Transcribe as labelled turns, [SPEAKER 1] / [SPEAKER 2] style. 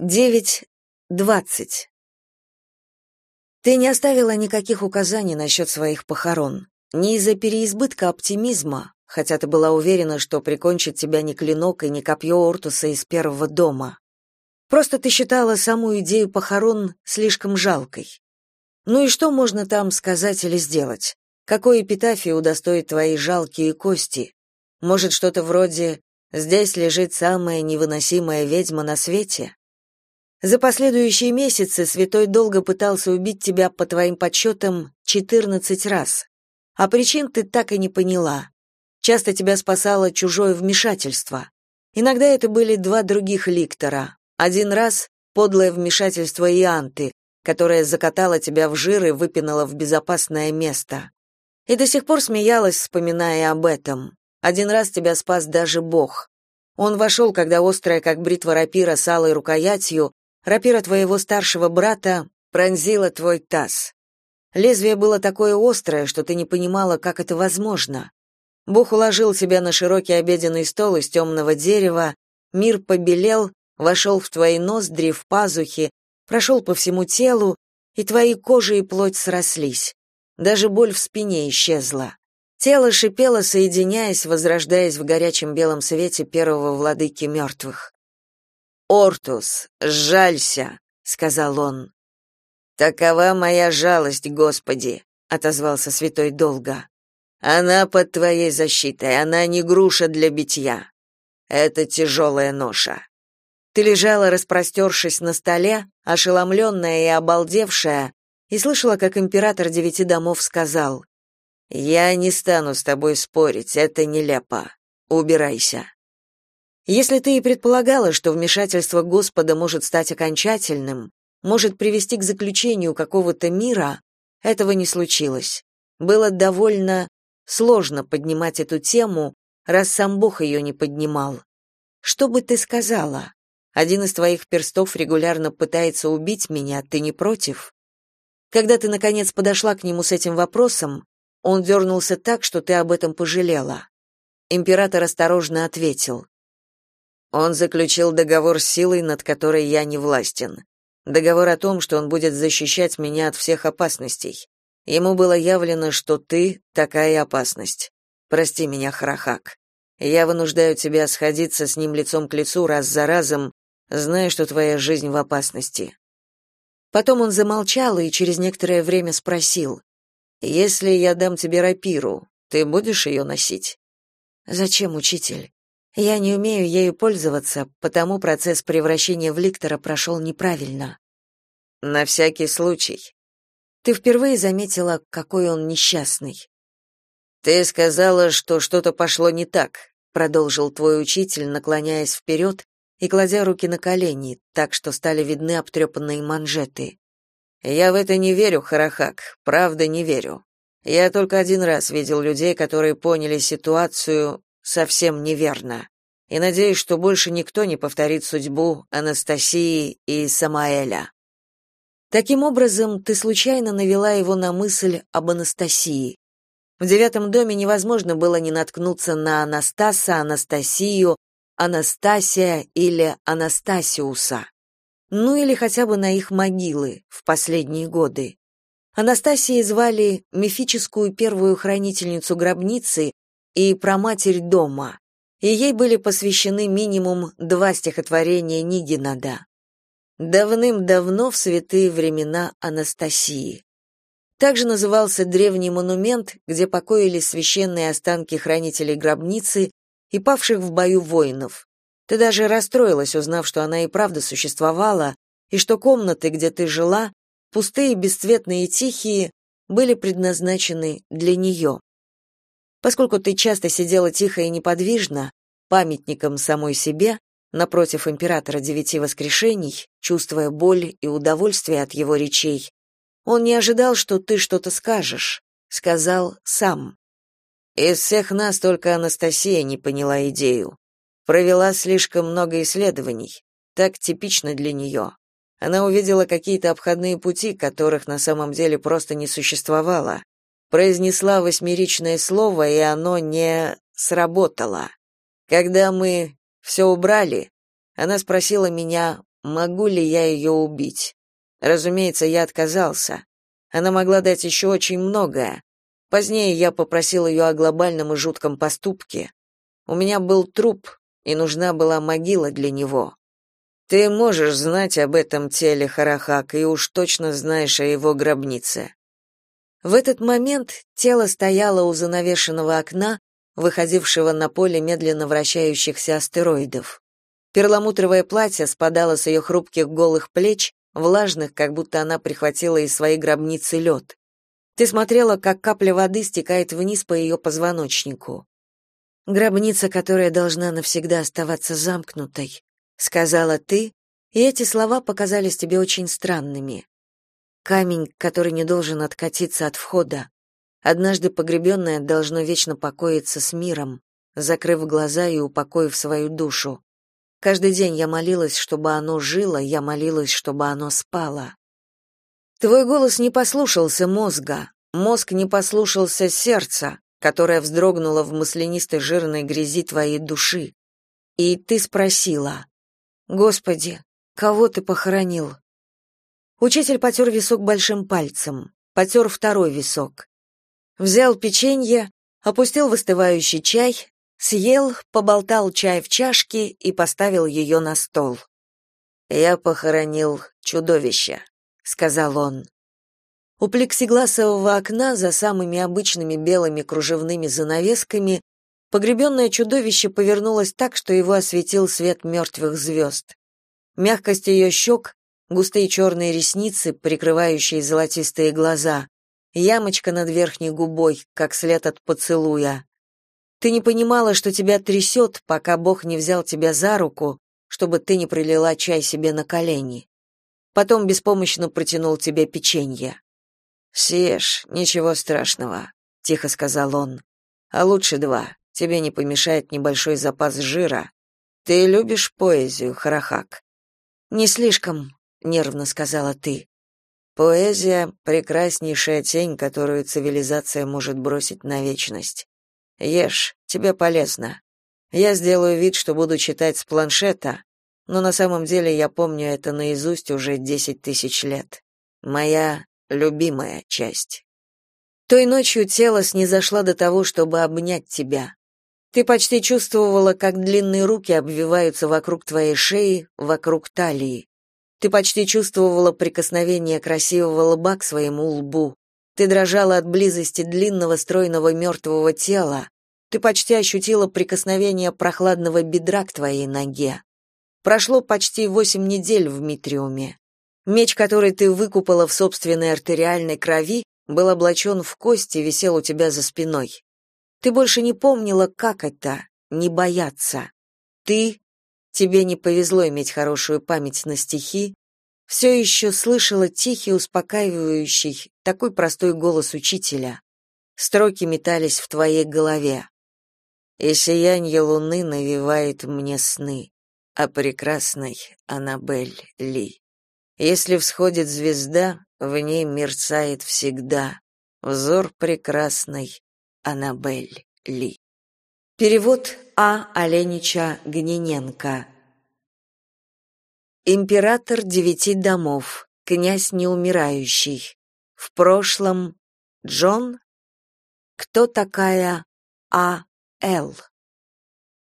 [SPEAKER 1] 9.20. Ты не оставила никаких указаний насчет своих похорон. Не из-за переизбытка оптимизма, хотя ты была уверена, что прикончит тебя ни клинок и ни копье Ортуса из первого дома. Просто ты считала саму идею похорон слишком жалкой. Ну и что можно там сказать или сделать? Какой эпитафии удостоит твои жалкие кости? Может, что-то вроде «Здесь лежит самая невыносимая ведьма на свете»? За последующие месяцы святой долго пытался убить тебя по твоим подсчетам 14 раз. А причин ты так и не поняла. Часто тебя спасало чужое вмешательство. Иногда это были два других ликтора. Один раз подлое вмешательство Ианты, которая закатала тебя в жир и выпинала в безопасное место. И до сих пор смеялась, вспоминая об этом. Один раз тебя спас даже Бог. Он вошел, когда острая, как бритва рапира с алой рукоятью, Рапира твоего старшего брата пронзила твой таз. Лезвие было такое острое, что ты не понимала, как это возможно. Бог уложил тебя на широкий обеденный стол из темного дерева, мир побелел, вошел в твои ноздри, в пазухи, прошел по всему телу, и твои кожа и плоть срослись. Даже боль в спине исчезла. Тело шипело, соединяясь, возрождаясь в горячем белом свете первого владыки мертвых. Ортус, жалься, сказал он. Такова моя жалость, Господи, отозвался святой долго. Она под твоей защитой, она не груша для битья. Это тяжелая ноша. Ты лежала, распростершись на столе, ошеломленная и обалдевшая, и слышала, как император девяти домов сказал: "Я не стану с тобой спорить, это нелепо. Убирайся". Если ты и предполагала, что вмешательство Господа может стать окончательным, может привести к заключению какого-то мира, этого не случилось. Было довольно сложно поднимать эту тему, раз сам Бог ее не поднимал. Что бы ты сказала? Один из твоих перстов регулярно пытается убить меня, ты не против? Когда ты наконец подошла к нему с этим вопросом, он дернулся так, что ты об этом пожалела. Император осторожно ответил: он заключил договор с силой, над которой я не властен. Договор о том, что он будет защищать меня от всех опасностей. Ему было явлено, что ты такая опасность. Прости меня, Харахак. Я вынуждаю тебя сходиться с ним лицом к лицу раз за разом, зная, что твоя жизнь в опасности. Потом он замолчал и через некоторое время спросил: "Если я дам тебе рапиру, ты будешь ее носить?" "Зачем, учитель? Я не умею ею пользоваться, потому процесс превращения в ликтора прошел неправильно. На всякий случай. Ты впервые заметила, какой он несчастный. Ты сказала, что что-то пошло не так, продолжил твой учитель, наклоняясь вперед и кладя руки на колени, так что стали видны обтрепанные манжеты. Я в это не верю, Харахак, правда не верю. Я только один раз видел людей, которые поняли ситуацию совсем неверно. И надеюсь, что больше никто не повторит судьбу Анастасии и Самаэля. Таким образом, ты случайно навела его на мысль об Анастасии. В девятом доме невозможно было не наткнуться на Анастаса, Анастасию, Анастасия или Анастасиуса. Ну или хотя бы на их могилы в последние годы. Анастасией звали мифическую первую хранительницу гробницы, и про матерь дома, и ей были посвящены минимум два стихотворения Нигинада. Давным-давно в святые времена Анастасии. Также назывался древний монумент, где покоились священные останки хранителей гробницы и павших в бою воинов. Ты даже расстроилась, узнав, что она и правда существовала, и что комнаты, где ты жила, пустые, бесцветные и тихие, были предназначены для нее. Поскольку ты часто сидела тихо и неподвижно, памятником самой себе, напротив императора девяти воскрешений, чувствуя боль и удовольствие от его речей, он не ожидал, что ты что-то скажешь, сказал сам. Из всех нас только Анастасия не поняла идею. Провела слишком много исследований, так типично для нее. Она увидела какие-то обходные пути, которых на самом деле просто не существовало произнесла восьмеричное слово, и оно не сработало. Когда мы все убрали, она спросила меня, могу ли я ее убить. Разумеется, я отказался. Она могла дать еще очень многое. Позднее я попросил ее о глобальном и жутком поступке. У меня был труп, и нужна была могила для него. Ты можешь знать об этом теле Харахак и уж точно знаешь о его гробнице. В этот момент тело стояло у занавешенного окна, выходившего на поле медленно вращающихся астероидов. Перламутровое платье спадало с ее хрупких голых плеч, влажных, как будто она прихватила из своей гробницы лед. Ты смотрела, как капля воды стекает вниз по ее позвоночнику. Гробница, которая должна навсегда оставаться замкнутой, сказала ты, и эти слова показались тебе очень странными. Камень, который не должен откатиться от входа. Однажды погребенное должно вечно покоиться с миром, закрыв глаза и упокоив свою душу. Каждый день я молилась, чтобы оно жило, я молилась, чтобы оно спало. Твой голос не послушался мозга, мозг не послушался сердца, которое вздрогнуло в маслянистой жирной грязи твоей души. И ты спросила, «Господи, кого ты похоронил?» Учитель потер висок большим пальцем, потер второй висок. Взял печенье, опустил в остывающий чай, съел, поболтал чай в чашке и поставил ее на стол. «Я похоронил чудовище», сказал он. У плексигласового окна за самыми обычными белыми кружевными занавесками погребенное чудовище повернулось так, что его осветил свет мертвых звезд. Мягкость ее щек, густые черные ресницы, прикрывающие золотистые глаза, ямочка над верхней губой, как след от поцелуя. Ты не понимала, что тебя трясет, пока Бог не взял тебя за руку, чтобы ты не пролила чай себе на колени. Потом беспомощно протянул тебе печенье. «Съешь, ничего страшного», — тихо сказал он. «А лучше два. Тебе не помешает небольшой запас жира. Ты любишь поэзию, Харахак?» «Не слишком», — нервно сказала ты. «Поэзия — прекраснейшая тень, которую цивилизация может бросить на вечность. Ешь, тебе полезно. Я сделаю вид, что буду читать с планшета, но на самом деле я помню это наизусть уже десять тысяч лет. Моя любимая часть. Той ночью тело снизошло до того, чтобы обнять тебя. Ты почти чувствовала, как длинные руки обвиваются вокруг твоей шеи, вокруг талии. Ты почти чувствовала прикосновение красивого лба к своему лбу. Ты дрожала от близости длинного стройного мертвого тела. Ты почти ощутила прикосновение прохладного бедра к твоей ноге. Прошло почти восемь недель в Митриуме. Меч, который ты выкупала в собственной артериальной крови, был облачен в кости и висел у тебя за спиной. Ты больше не помнила, как это — не бояться. Ты, тебе не повезло иметь хорошую память на стихи, все еще слышала тихий, успокаивающий, такой простой голос учителя. Строки метались в твоей голове. «И сиянье луны навевает мне сны о прекрасной Аннабель Ли. Если всходит звезда, в ней мерцает всегда взор прекрасной Аннабель Ли. Перевод А. Оленича Гнененко. Император девяти домов, князь неумирающий. В прошлом Джон. Кто такая А. Л.